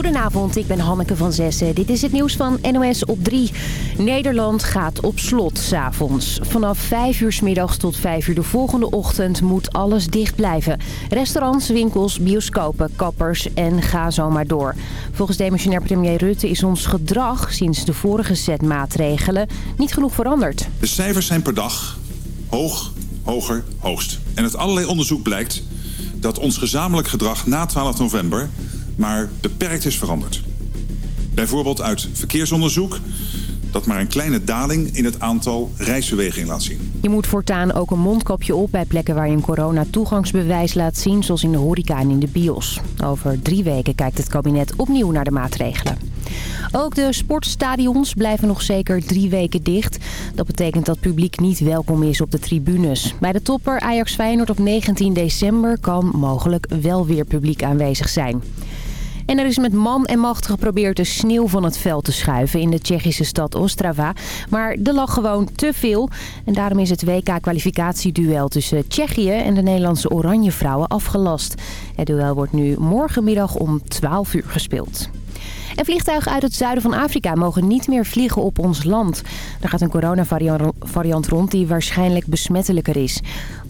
Goedenavond, ik ben Hanneke van Zessen. Dit is het nieuws van NOS op 3. Nederland gaat op slot s'avonds. Vanaf 5 uur s middags tot 5 uur de volgende ochtend moet alles dicht blijven. Restaurants, winkels, bioscopen, kappers en ga zo maar door. Volgens demissionair premier Rutte is ons gedrag sinds de vorige set maatregelen niet genoeg veranderd. De cijfers zijn per dag hoog, hoger, hoogst. En uit allerlei onderzoek blijkt dat ons gezamenlijk gedrag na 12 november maar beperkt is veranderd. Bijvoorbeeld uit verkeersonderzoek dat maar een kleine daling in het aantal reisbewegingen laat zien. Je moet voortaan ook een mondkapje op bij plekken waar je een corona-toegangsbewijs laat zien... zoals in de horeca en in de bios. Over drie weken kijkt het kabinet opnieuw naar de maatregelen. Ook de sportstadions blijven nog zeker drie weken dicht. Dat betekent dat publiek niet welkom is op de tribunes. Bij de topper Ajax Feyenoord op 19 december kan mogelijk wel weer publiek aanwezig zijn. En er is met man en macht geprobeerd de sneeuw van het veld te schuiven in de Tsjechische stad Ostrava. Maar er lag gewoon te veel. En daarom is het WK-kwalificatieduel tussen Tsjechië en de Nederlandse Oranje Vrouwen afgelast. Het duel wordt nu morgenmiddag om 12 uur gespeeld. En vliegtuigen uit het zuiden van Afrika mogen niet meer vliegen op ons land. Er gaat een coronavariant rond die waarschijnlijk besmettelijker is.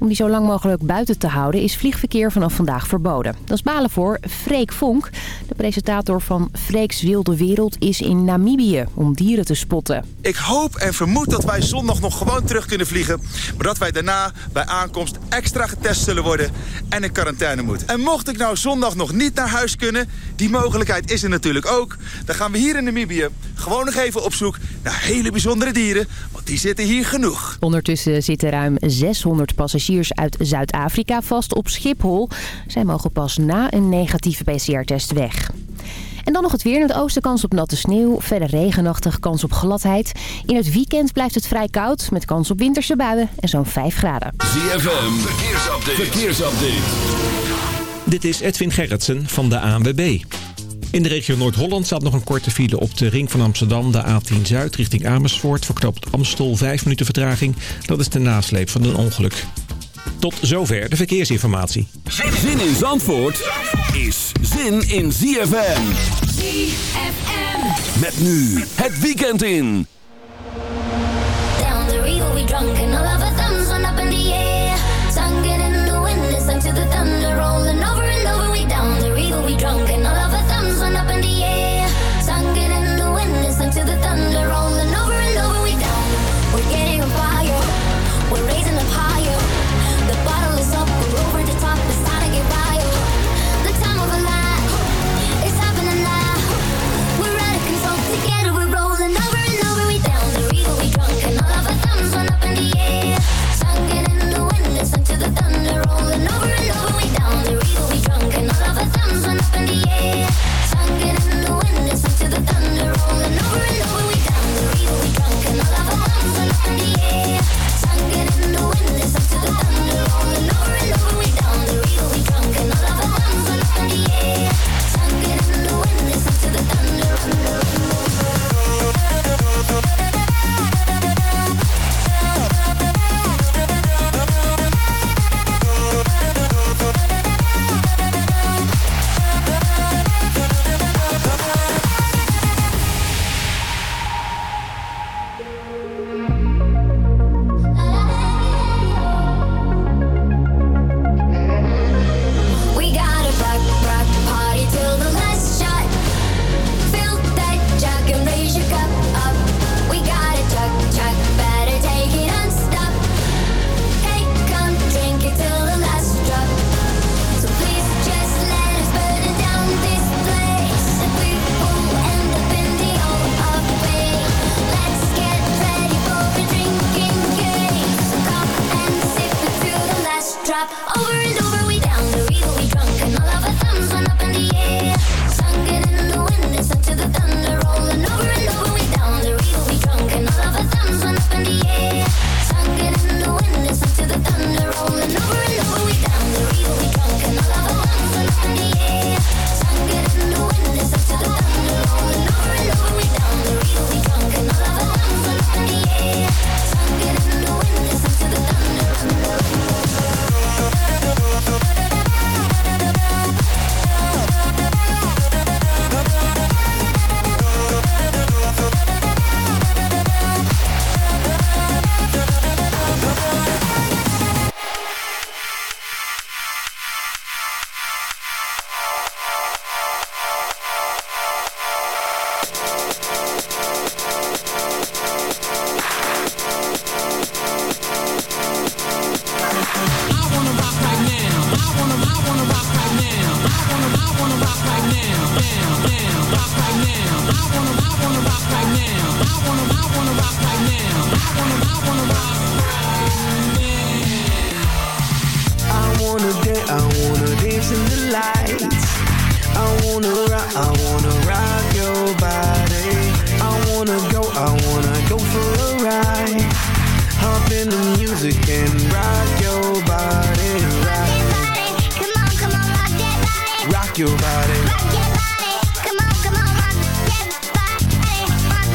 Om die zo lang mogelijk buiten te houden is vliegverkeer vanaf vandaag verboden. Dat is balen voor Freek Vonk. De presentator van Freeks Wilde Wereld is in Namibië om dieren te spotten. Ik hoop en vermoed dat wij zondag nog gewoon terug kunnen vliegen. Maar dat wij daarna bij aankomst extra getest zullen worden en in quarantaine moeten. En mocht ik nou zondag nog niet naar huis kunnen, die mogelijkheid is er natuurlijk ook. Dan gaan we hier in Namibië gewoon nog even op zoek naar hele bijzondere dieren. Want die zitten hier genoeg. Ondertussen zitten ruim 600 passagiers uit Zuid-Afrika vast op Schiphol. Zij mogen pas na een negatieve PCR-test weg. En dan nog het weer. In het oosten kans op natte sneeuw. Verder regenachtig, kans op gladheid. In het weekend blijft het vrij koud. Met kans op winterse buien en zo'n 5 graden. ZFM, verkeersupdate. verkeersupdate. Dit is Edwin Gerritsen van de ANWB. In de regio Noord-Holland staat nog een korte file op de ring van Amsterdam, de A10 Zuid, richting Amersfoort. Verknoopt Amstel 5 minuten vertraging. Dat is de nasleep van een ongeluk. Tot zover de verkeersinformatie. Zin in Zandvoort is zin in ZFM. ZFM. Met nu het weekend in. in the air. I wanna rock your body. I wanna go, I wanna go for a ride. Hop in the music and rock your body. Rock, your body. Come on, come on, rock that body. Rock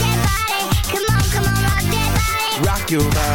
that body. Come on, come on, rock that body. Rock your body.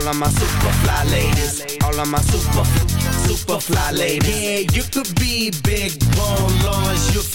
all of my super fly ladies, all of my super super fly ladies. Yeah, you could be big bone,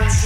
lights.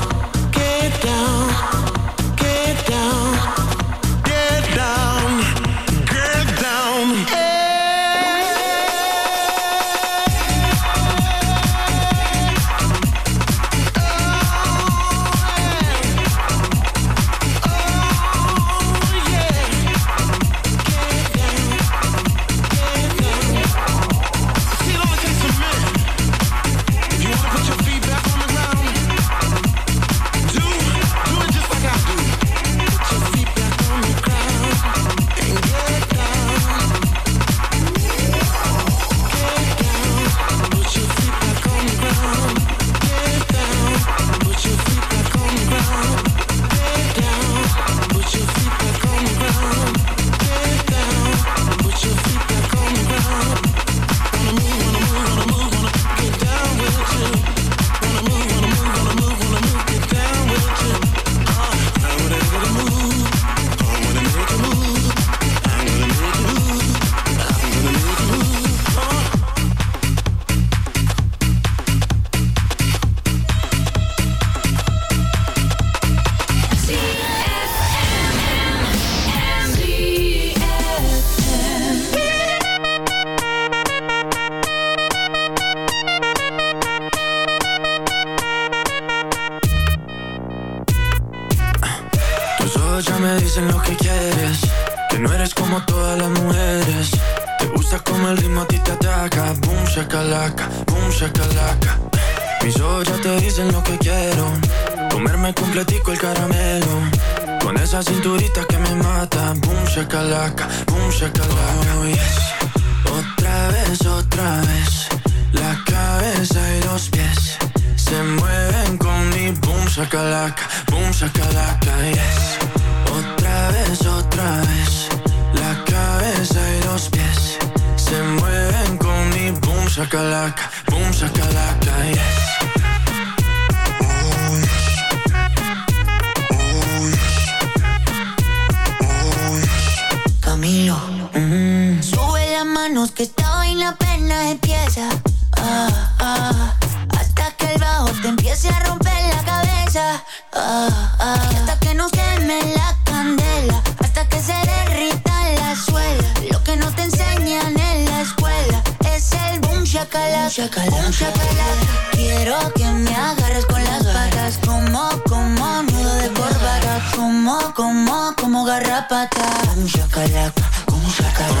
a romper la cabeza. Ah, ah, hasta que no queme la candela. Hasta que se derrita la suela. Lo que no te enseñan en la escuela es el boom shakalaka. Boom shakalaka. Quiero que me agarres con las patas. Como, como nudo de corbata. Como, como, como garrapata. Boom shakalaka. Boom shakalaka.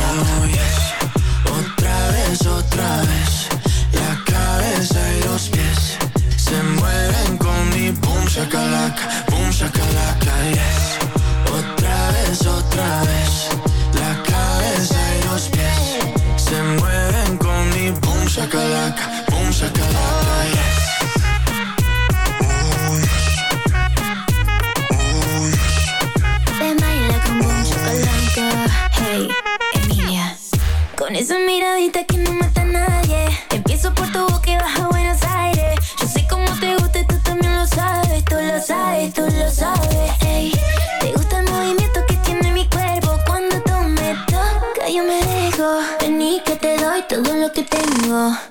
Oh. Otra vez, otra vez shakalaka Boom shakalaka, yes Otra vez, otra vez La cabeza y los pies Se mueven con mi boom shakalaka Boom shakalaka, yes. Hey, Emilia. Con esa miradita que no mata 点を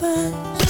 半。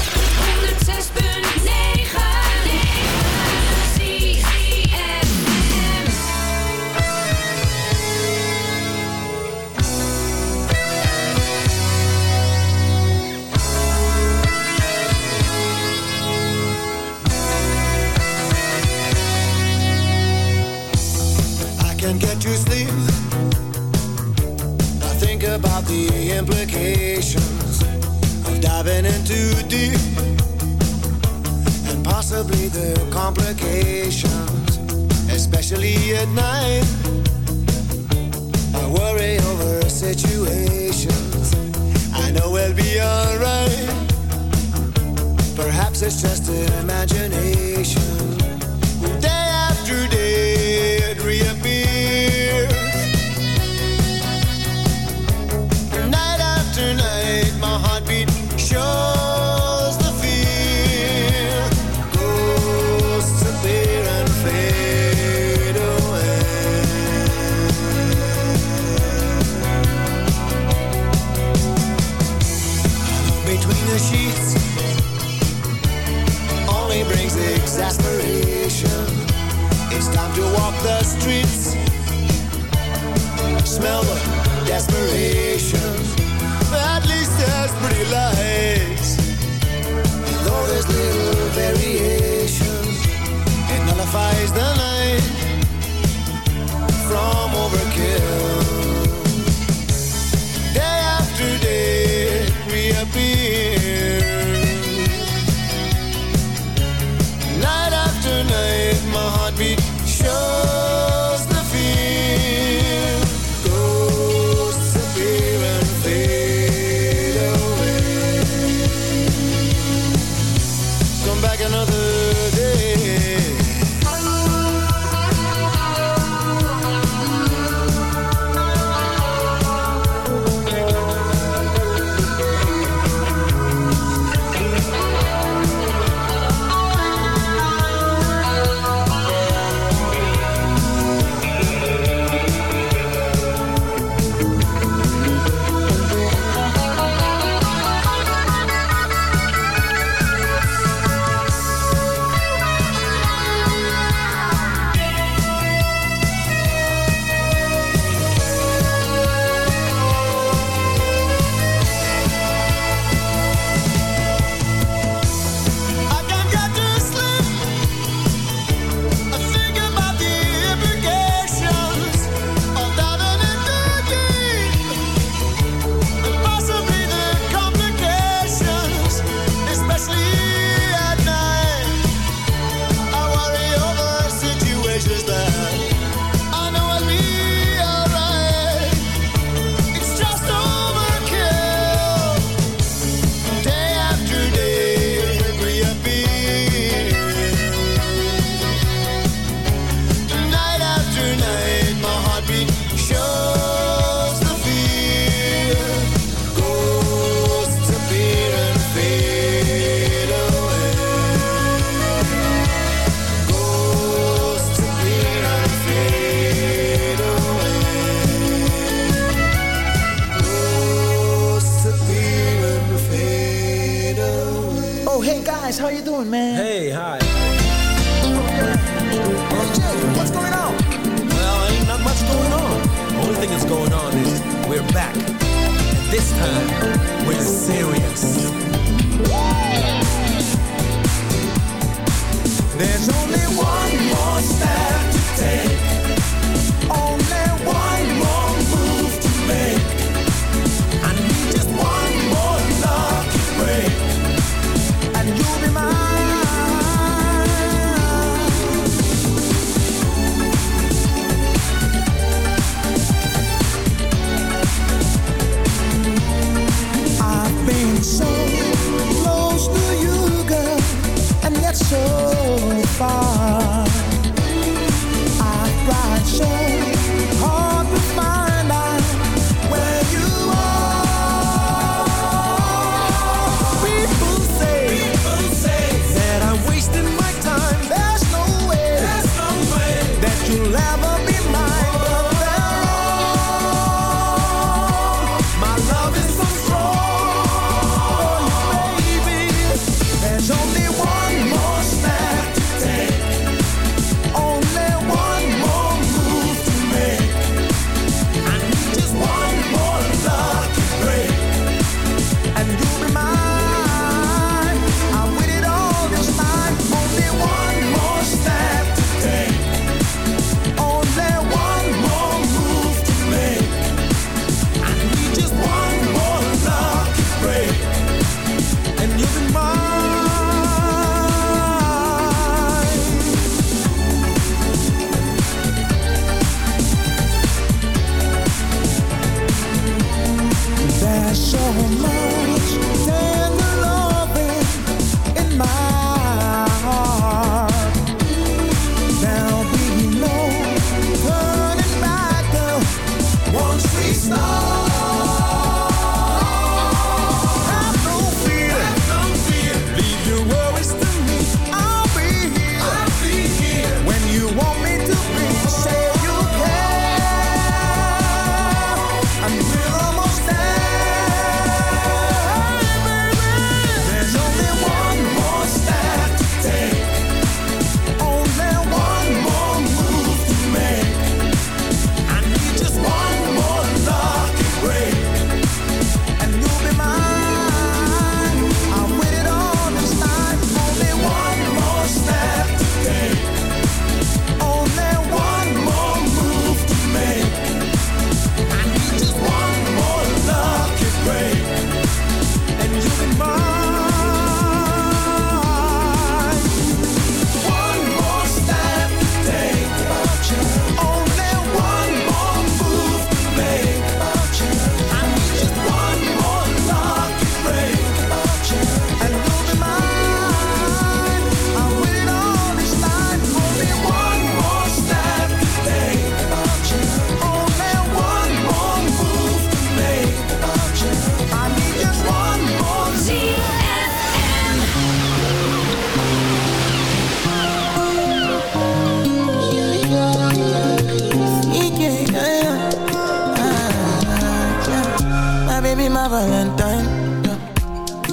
Valentine.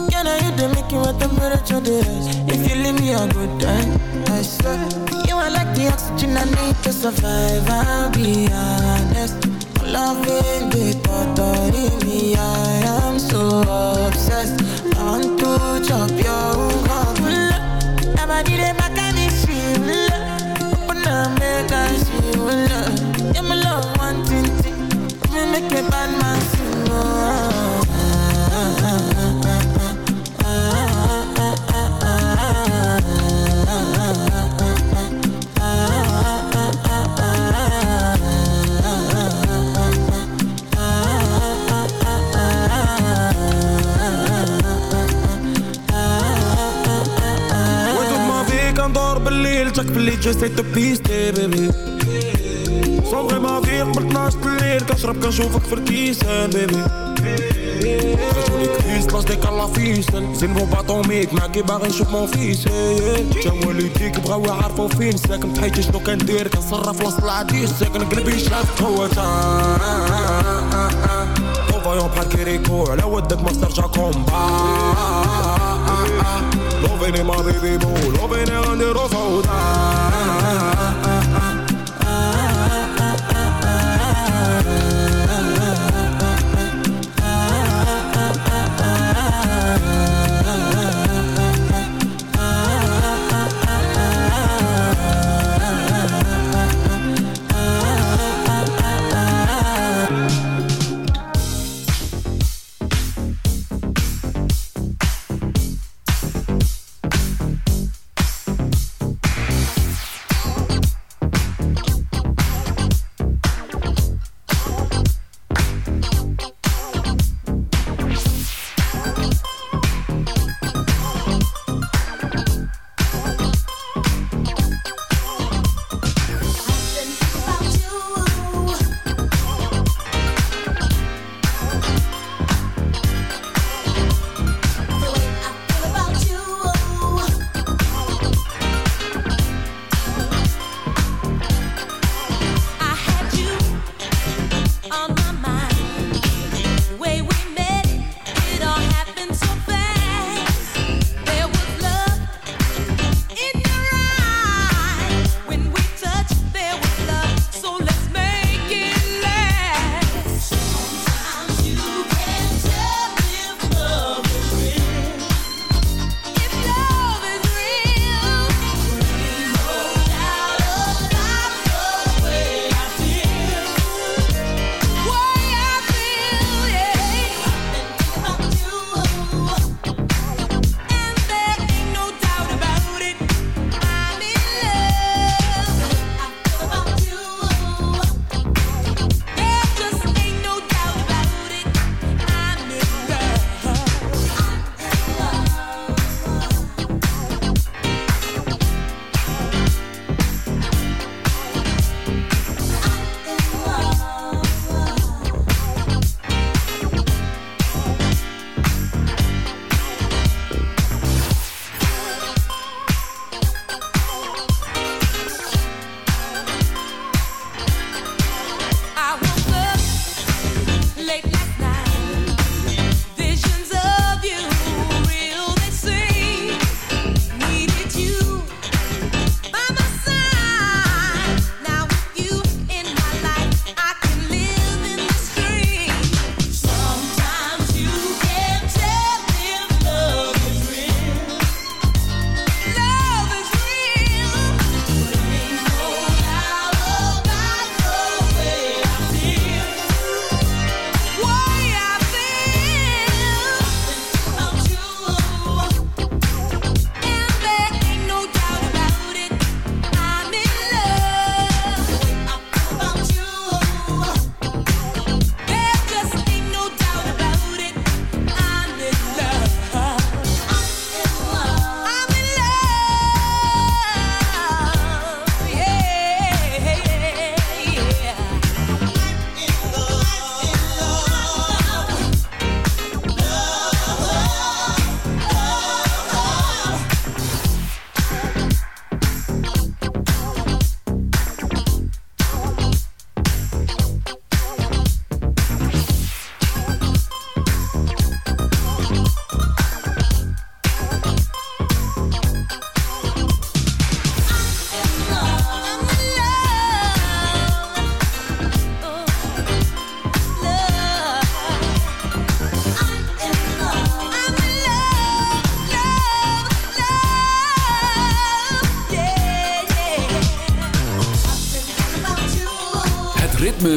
Can I you the make you what temperature they? If you leave me a good time, I swear. You are like the oxygen I need to survive. I'll be honest. Loving the thought of me, I am so obsessed. I want to chop your heart. Nobody they make me feel. Open up, my eyes. make us feel. I'm alone, wanting to make a bad man feel. Zet de piste, baby. Zonder maar weer, maar naast de leer. Kan schrap, kan zoveel verkiezen, baby. قصدك على فيصل زين مو باطوميك معاكي باغي نشوف مون فيس جاو اللي ديك بغاو يعرفو فين ساكن تحيت شنو كندير كنصرف وسط العديس ساكن قلبي شاف هو فايون بحال كيريكو على ودك ما استرجع كومبا لوفيني ما ديبو لوفيني غنديرو فوضى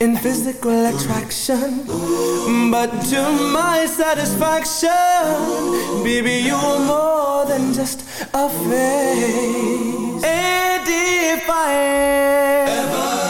in physical attraction. But to my satisfaction, baby, you're more than just a face. And ever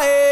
if